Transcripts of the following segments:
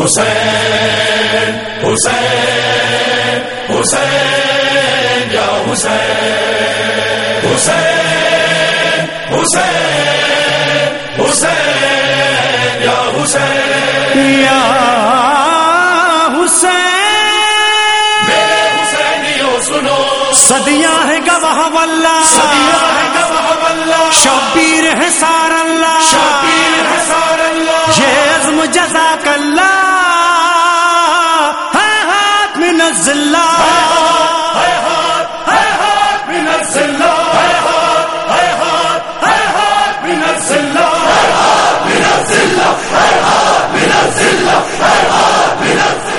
حسین حسین حسین یا حسین حسین حسین حسین یا حسین۔ یا حسین۔ میرے حسینیوں سنو۔ صدیاں ہے گواہ واللہ۔ صدیاں ہے گواہ واللہ۔ شبیر ہے سار اللہ۔ شبیر ہے سار اللہ۔ یہ عزم جزاک اللہ۔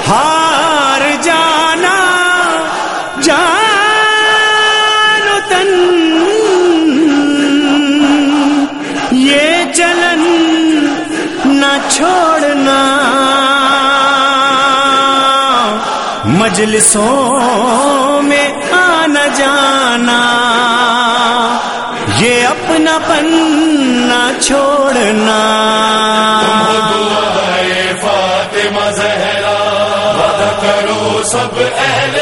ہار جانا جان تن یہ چلن نہ چھوڑنا مجلسوں میں آنا جانا یہ اپنا پن نہ چھوڑنا۔ فاطمہ زہرا کرو سب اہل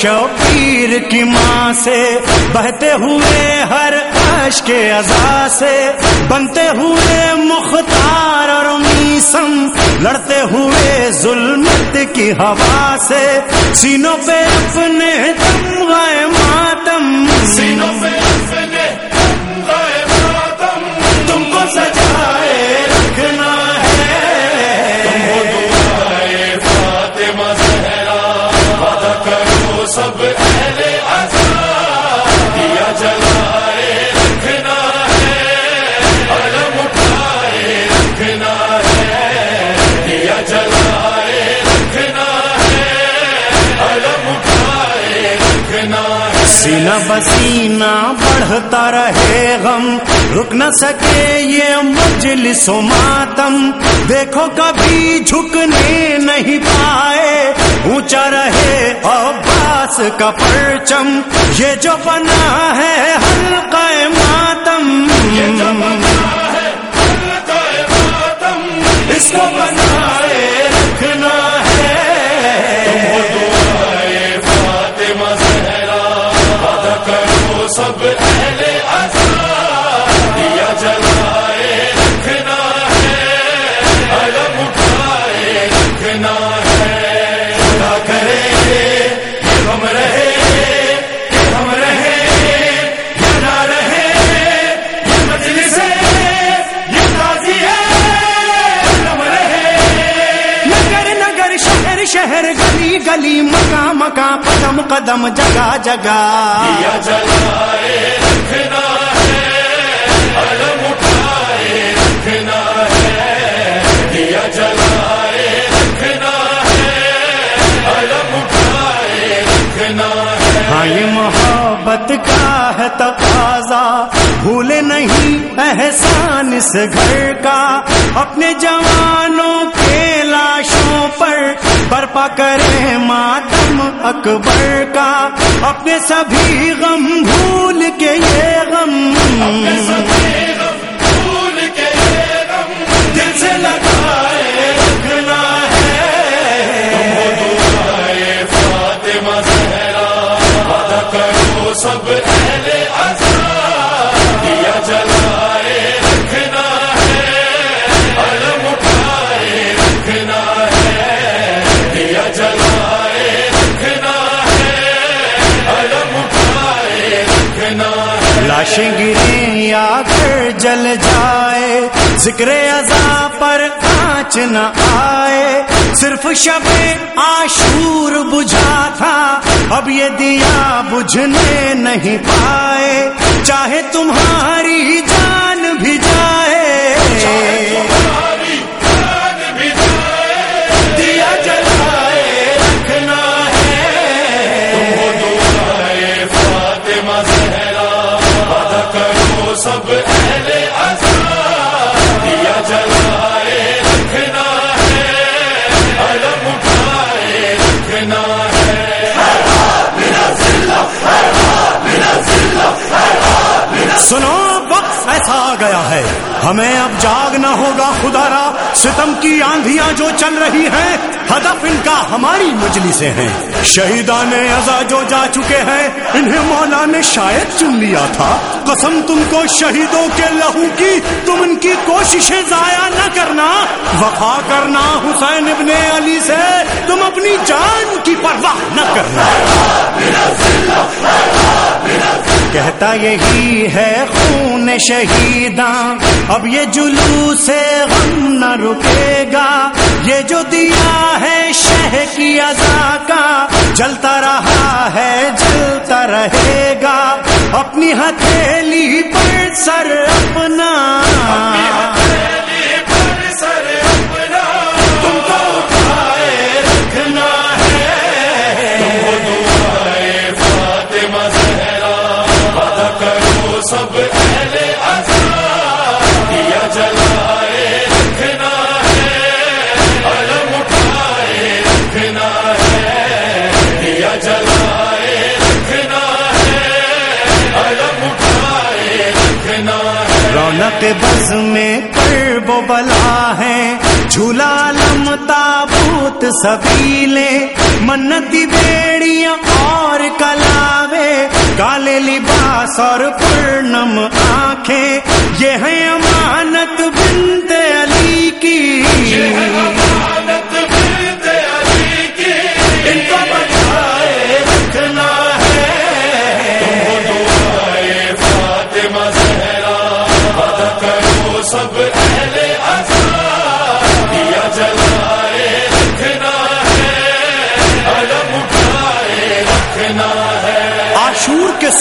شبیر کی ماں سے بہتے ہوئے ہر عشق کے ازا سے بنتے ہوئے مختار اور میسم لڑتے ہوئے ظلمت کی ہوا سے سینوں پہ اپنے تم ماتم سینوں پہ سینہ بسینہ بڑھتا رہے غم، رک نہ سکے یہ مجلس و ماتم۔ دیکھو کبھی جھکنے نہیں پائے، اونچا رہے عباس کا پرچم۔ یہ جو بنا ہے ہلکا ماتم۔ رکھنا ہے ہاں یہ محبت کا ہے تقاضا۔ بھولے نہیں احسان اس گھر کا۔ اپنے جوانوں کے لاشوں پر برپا کرے ماتم اکبر کا اپنے سبھی غم بھول کے یہ غم۔ لاشیں ہے یا گھر جل جائے۔ ذکر ازا پر آنچ نہ آئے۔ صرف شب آشور بجھا تھا، اب یہ دیا بجھنے نہیں پائے۔ چاہے تمہاری گیا ہے۔ ہمیں اب جاگنا ہوگا خدا را۔ ستم کی آندیاں جو چل رہی ہیں، ہدف ان کا ہماری مجلی سے ہیں۔ شہیدان ازا جو جا چکے ہیں، انہیں مولا نے شاید چن لیا تھا۔ قسم تم کو شہیدوں کے لہو کی، تم ان کی کوششیں ضائع نہ کرنا۔ وفا کرنا حسین ابن علی سے، تم اپنی جان کی پرواہ نہ کرنا۔ کہتا یہی ہے خون شہیداں۔ اب یہ جلو سے غم نہ رکے گا۔ یہ جو دیا ہے شہ کی ازا کا، جلتا رہا ہے، جلتا رہے گا۔ اپنی ہتھیلی پر سر اپنا۔ بلا ہے۔ جھولا لم تابوت سبیلے۔ منتی بیڑیاں اور کلاوے۔ کالے لباس اور پرنم آنکھیں۔ یہ ہیں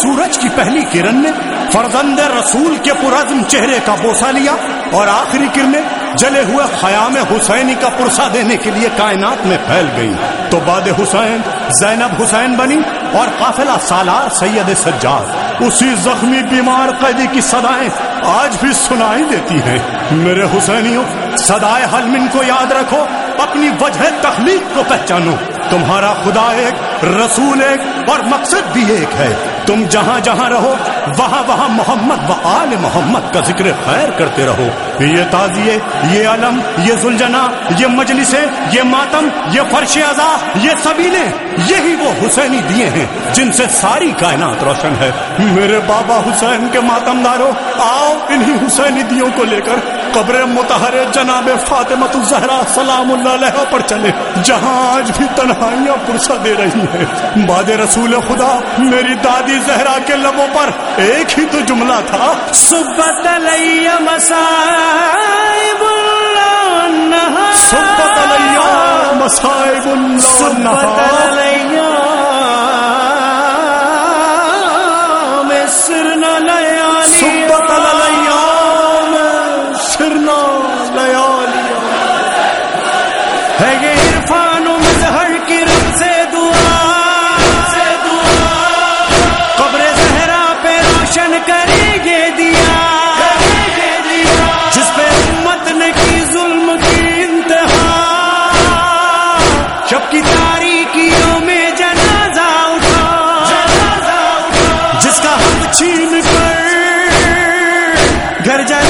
سورج کی پہلی کرن نے فرزند رسول کے پرعزم چہرے کا بوسا لیا اور آخری کرنیں جلے ہوئے خیام حسینی کا پرسا دینے کے لیے کائنات میں پھیل گئی تو باد حسین، زینب حسین بنی اور قافلہ سالار سید سجاد، اسی زخمی بیمار قیدی کی صدائیں آج بھی سنائی دیتی ہیں۔ میرے حسینیوں، صدائے حلمن کو یاد رکھو، اپنی وجہ تخلیق کو پہچانو۔ تمہارا خدا ایک رسول ایک اور مقصد بھی ایک ہے۔ تم جہاں جہاں رہو، وہاں وہاں محمد و آل محمد کا ذکر خیر کرتے رہو۔ یہ تازیے یہ علم، یہ زلجنا یہ مجلسیں، یہ ماتم، یہ فرش ازا یہ سبیلے یہی وہ حسینی دیے ہیں جن سے ساری کائنات روشن ہے۔ میرے بابا حسین کے ماتم دارو آؤ انہی حسینی دیوں کو لے کر قبر متحر جناب فاطمت الزہرا سلام اللہ علیہ پر چلے۔ جہاں آج بھی تنہائیاں پرسا دے رہی ہیں۔ باد رسول خدا میری دادی زہرا کے لبوں پر ایک ہی تو جملہ تھا سبت علیہ مسائب اللہ سبت علیہ مسائب اللہ نہ چھین کر گھر جائے